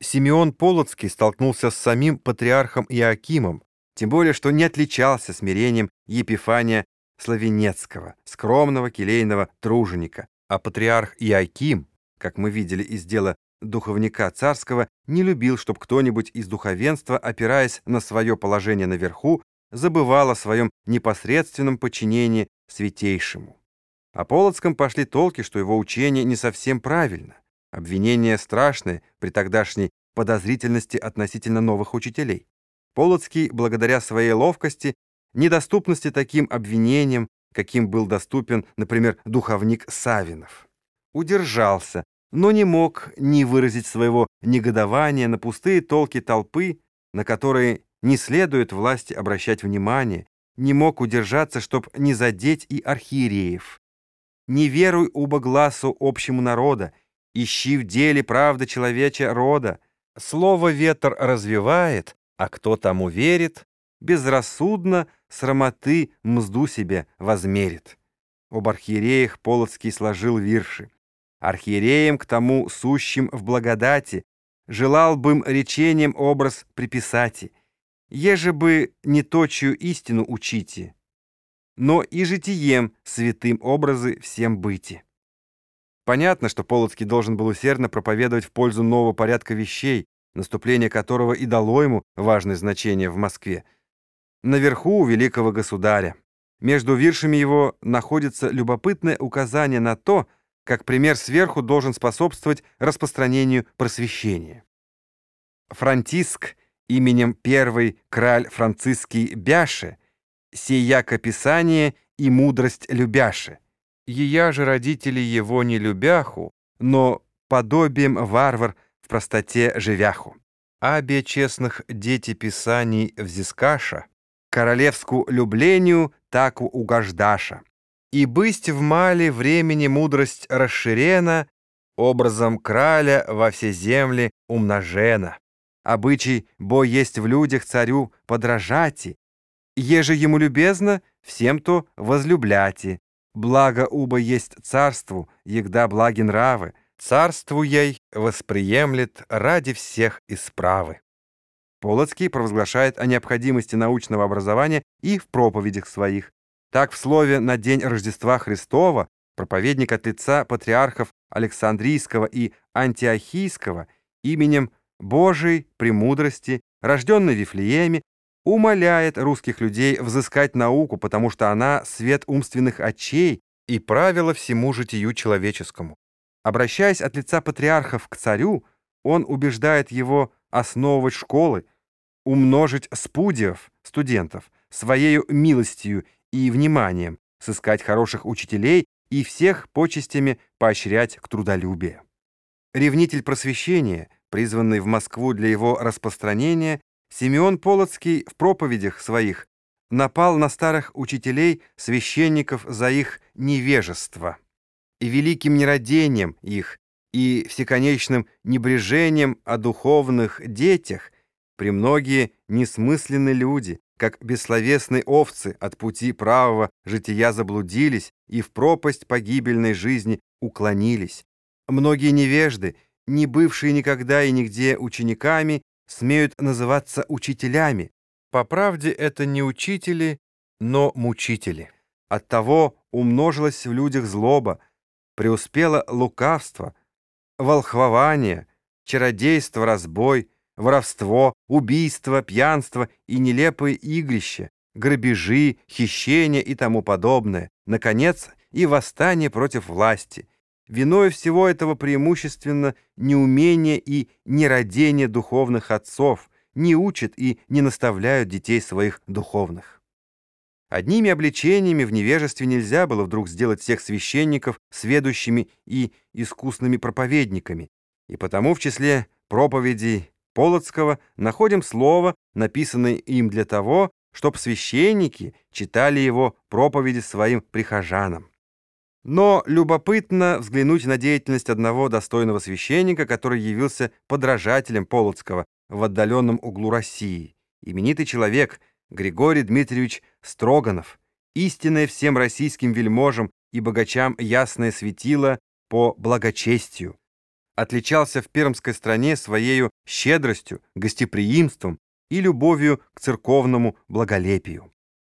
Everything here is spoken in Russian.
Симеон Полоцкий столкнулся с самим патриархом Иоакимом, тем более что не отличался смирением Епифания Славенецкого, скромного келейного труженика, а патриарх Иоаким, как мы видели из дела духовника царского, не любил, чтобы кто-нибудь из духовенства, опираясь на свое положение наверху, забывал о своем непосредственном подчинении святейшему. О Полоцком пошли толки, что его учение не совсем правильно. Обвинения страшные при тогдашней подозрительности относительно новых учителей. Полоцкий, благодаря своей ловкости, недоступности таким обвинениям, каким был доступен, например, духовник Савинов, удержался, но не мог не выразить своего негодования на пустые толки толпы, на которые не следует власти обращать внимание, не мог удержаться, чтоб не задеть и архиереев. «Не веруй убо глазу общему народа, ищи в деле правды человеча рода. Слово ветер развивает, а кто тому верит, безрассудно срамоты мзду себе возмерит. Об архиереях Полоцкий сложил вирши. Архиереям к тому сущим в благодати желал бым речением образ приписати, еже бы не точию истину учите, но и житием святым образы всем быти. Понятно, что Полоцкий должен был усердно проповедовать в пользу нового порядка вещей, наступление которого и дало ему важное значение в Москве. Наверху у великого государя. Между виршами его находится любопытное указание на то, как пример сверху должен способствовать распространению просвещения. Франтиск именем первый краль франциский Бяше, сияко писание и мудрость любяше. Ея же родители его не любяху, но подобием варвар в простоте живяху. Абе честных дети писаний взискаша, королевску люблению таку угождаша. И бысть в мале времени мудрость расширена, образом краля во все земли умножена. Обычай, бо есть в людях царю подражати, еже ему любезно, всем то возлюбляти. Благо уба есть царству, егда благи нравы, царству ей восприемлет ради всех исправы. Полоцкий провозглашает о необходимости научного образования и в проповедях своих. Так в слове «На день Рождества Христова» проповедник от лица патриархов Александрийского и Антиохийского именем Божией премудрости, рожденной в Вифлееме, умоляет русских людей взыскать науку, потому что она — свет умственных очей и правило всему житию человеческому. Обращаясь от лица патриархов к царю, он убеждает его основывать школы, умножить спудиев, студентов, своею милостью и вниманием, сыскать хороших учителей и всех почестями поощрять к трудолюбию. Ревнитель просвещения, призванный в Москву для его распространения, Симеон Полоцкий в проповедях своих напал на старых учителей, священников за их невежество и великим нерадением их и всеконечным небрежением о духовных детях премногие несмысленные люди, как бессловесные овцы от пути правого жития заблудились и в пропасть погибельной жизни уклонились. Многие невежды, не бывшие никогда и нигде учениками, смеют называться учителями. По правде это не учители, но мучители. Оттого умножилась в людях злоба, преуспело лукавство, волхвование, чародейство, разбой, воровство, убийство, пьянство и нелепые игрища, грабежи, хищения и тому подобное, наконец, и восстание против власти — Виной всего этого преимущественно неумение и нерадение духовных отцов, не учат и не наставляют детей своих духовных. Одними обличениями в невежестве нельзя было вдруг сделать всех священников сведущими и искусными проповедниками, и потому в числе проповедей Полоцкого находим слово, написанное им для того, чтобы священники читали его проповеди своим прихожанам. Но любопытно взглянуть на деятельность одного достойного священника, который явился подражателем Полоцкого в отдаленном углу России. Именитый человек Григорий Дмитриевич Строганов, истинное всем российским вельможам и богачам ясное светило по благочестию. Отличался в пермской стране своею щедростью, гостеприимством и любовью к церковному благолепию.